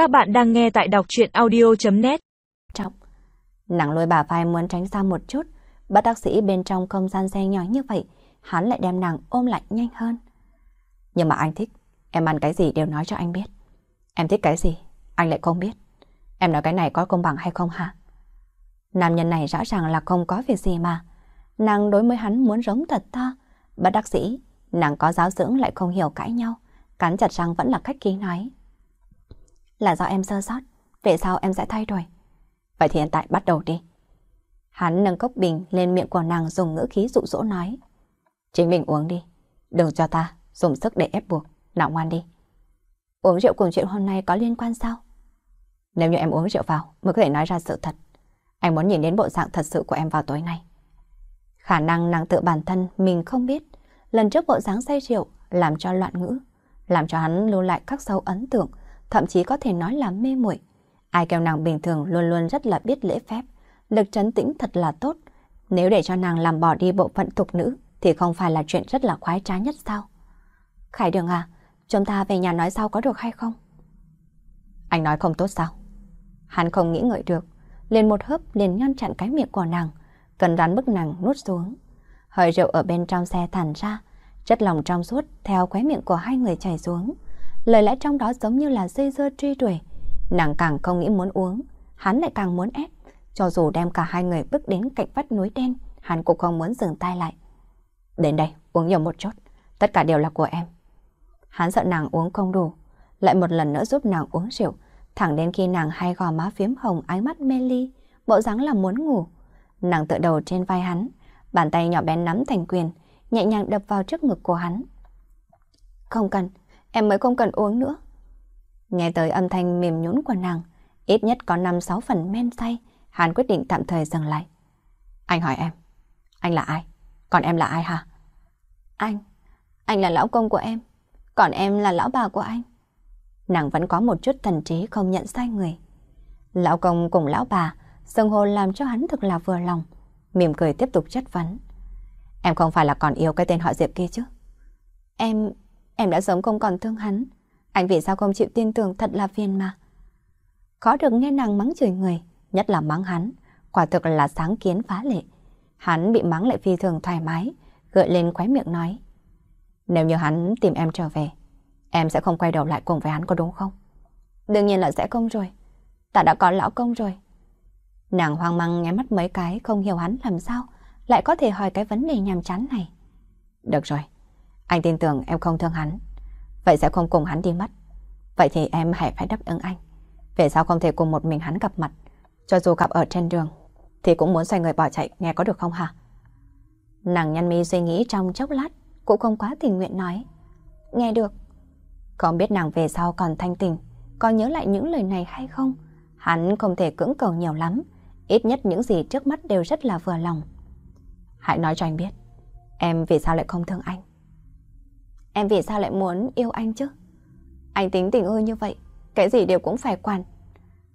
Các bạn đang nghe tại đọc chuyện audio.net Trọng Nàng lôi bà vai muốn tránh xa một chút, bác đắc sĩ bên trong không gian xe nhỏ như vậy, hắn lại đem nàng ôm lại nhanh hơn. Nhưng mà anh thích, em ăn cái gì đều nói cho anh biết. Em thích cái gì, anh lại không biết. Em nói cái này có công bằng hay không hả? Nam nhân này rõ ràng là không có việc gì mà. Nàng đối với hắn muốn giống thật to. bác đắc sĩ, nàng có giáo dưỡng lại không hiểu cãi nhau. Cắn chặt răng vẫn là khách khí nói. Là do em sơ sót, về sau em sẽ thay đổi. Vậy thì hiện tại bắt đầu đi. Hắn nâng cốc bình lên miệng của nàng dùng ngữ khí dụ dỗ nói. Chính mình uống đi, đừng cho ta dùng sức để ép buộc, nào ngoan đi. Uống rượu cùng chuyện hôm nay có liên quan sao? Nếu như em uống rượu vào mới có thể nói ra sự thật. Anh muốn nhìn đến bộ dạng thật sự của em vào tối nay. Khả năng nàng tự bản thân mình không biết. Lần trước bộ dáng say rượu làm cho loạn ngữ, làm cho hắn lưu lại các dấu ấn tượng, thậm chí có thể nói là mê muội. Ai kêu nàng bình thường luôn luôn rất là biết lễ phép, lực trấn tĩnh thật là tốt. Nếu để cho nàng làm bỏ đi bộ phận tục nữ thì không phải là chuyện rất là khoái trá nhất sao? Khải Đường à, chúng ta về nhà nói sau có được hay không? Anh nói không tốt sao? Hắn không nghĩ ngợi được, liền một hớp liền ngăn chặn cái miệng của nàng, cần rắn bức nàng nuốt xuống. Hơi rượu ở bên trong xe thản ra, chất lòng trong suốt theo khóe miệng của hai người chảy xuống. Lời lẽ trong đó giống như là dây dưa truy đuổi. Nàng càng không nghĩ muốn uống, hắn lại càng muốn ép. Cho dù đem cả hai người bước đến cạnh vách núi đen, hắn cũng không muốn dừng tay lại. Đến đây, uống nhiều một chút, tất cả đều là của em. Hắn sợ nàng uống không đủ, lại một lần nữa giúp nàng uống rượu, thẳng đến khi nàng hai gò má phiếm hồng ánh mắt mê ly, bộ dáng là muốn ngủ. Nàng tựa đầu trên vai hắn, bàn tay nhỏ bé nắm thành quyền, nhẹ nhàng đập vào trước ngực của hắn. Không cần, em mới không cần uống nữa. Nghe tới âm thanh mềm nhũn của nàng, ít nhất có 5-6 phần men say, hắn quyết định tạm thời dừng lại. Anh hỏi em, anh là ai? Còn em là ai hả? Anh, anh là lão công của em, còn em là lão bà của anh. Nàng vẫn có một chút thần trí không nhận sai người. Lão công cùng lão bà, sừng hồ làm cho hắn thực là vừa lòng, mỉm cười tiếp tục chất vấn. Em không phải là còn yêu cái tên họ Diệp kia chứ? Em, em đã sống không còn thương hắn. Anh vì sao không chịu tin tưởng thật là phiền mà. Khó được nghe nàng mắng chửi người, nhất là mắng hắn, quả thực là sáng kiến phá lệ. Hắn bị mắng lại phi thường thoải mái, gợi lên khóe miệng nói. Nếu như hắn tìm em trở về, em sẽ không quay đầu lại cùng với hắn có đúng không? Đương nhiên là sẽ không rồi. Ta đã có lão công rồi. Nàng hoang mang nghe mắt mấy cái không hiểu hắn làm sao lại có thể hỏi cái vấn đề nhàm chán này. Được rồi, anh tin tưởng em không thương hắn. Vậy sẽ không cùng hắn đi mất. Vậy thì em hãy phải đáp ứng anh. Về sao không thể cùng một mình hắn gặp mặt? Cho dù gặp ở trên đường, thì cũng muốn xoay người bỏ chạy, nghe có được không hả? Nàng nhăn mi suy nghĩ trong chốc lát, cũng không quá tình nguyện nói. Nghe được. Không biết nàng về sau còn thanh tình, còn nhớ lại những lời này hay không? Hắn không thể cưỡng cầu nhiều lắm, ít nhất những gì trước mắt đều rất là vừa lòng. Hãy nói cho anh biết, em vì sao lại không thương anh? Em vì sao lại muốn yêu anh chứ? Anh tính tình ơi như vậy, cái gì đều cũng phải quản.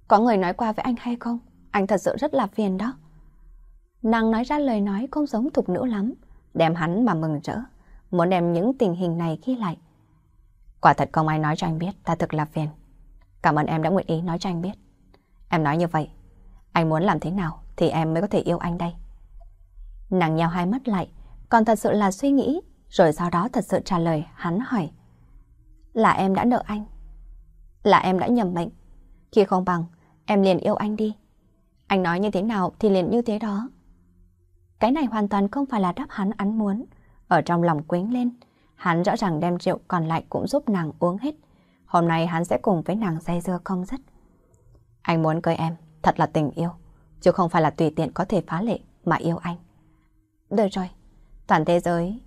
Có người nói qua với anh hay không? Anh thật sự rất là phiền đó. Nàng nói ra lời nói không giống thục nữ lắm, đem hắn mà mừng rỡ, muốn đem những tình hình này ghi lại. Quả thật không ai nói cho anh biết, ta thực là phiền. Cảm ơn em đã nguyện ý nói cho anh biết. Em nói như vậy, anh muốn làm thế nào thì em mới có thể yêu anh đây. Nàng nheo hai mắt lại, còn thật sự là suy nghĩ, rồi sau đó thật sự trả lời, hắn hỏi. Là em đã nợ anh. Là em đã nhầm mệnh. Khi không bằng, em liền yêu anh đi. Anh nói như thế nào thì liền như thế đó. Cái này hoàn toàn không phải là đáp hắn ăn muốn. Ở trong lòng quính lên, hắn rõ ràng đem rượu còn lại cũng giúp nàng uống hết. Hôm nay hắn sẽ cùng với nàng say dưa không dứt. Anh muốn cưới em, thật là tình yêu, chứ không phải là tùy tiện có thể phá lệ mà yêu anh. Được rồi, toàn thế giới,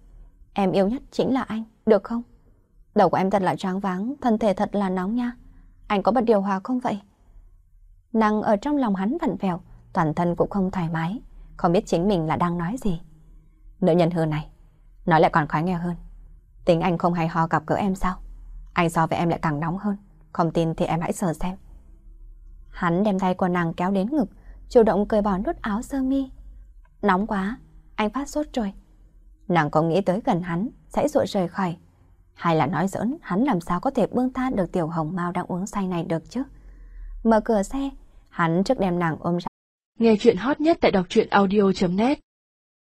em yêu nhất chính là anh, được không? Đầu của em thật là tráng váng, thân thể thật là nóng nha. Anh có bật điều hòa không vậy? Nàng ở trong lòng hắn vặn vẹo, toàn thân cũng không thoải mái, không biết chính mình là đang nói gì. Nữ nhân hư này, nói lại còn khó nghe hơn. Tính anh không hay ho gặp gỡ em sao? Anh so với em lại càng nóng hơn, không tin thì em hãy sờ xem. Hắn đem tay của nàng kéo đến ngực, chủ động cởi bỏ nút áo sơ mi. Nóng quá, anh phát sốt rồi. Nàng có nghĩ tới gần hắn, sẽ rụi rời khỏi. Hay là nói giỡn, hắn làm sao có thể bương tha được tiểu hồng mau đang uống say này được chứ? Mở cửa xe, hắn trước đem nàng ôm ra. Nghe chuyện hot nhất tại đọc truyện audio.net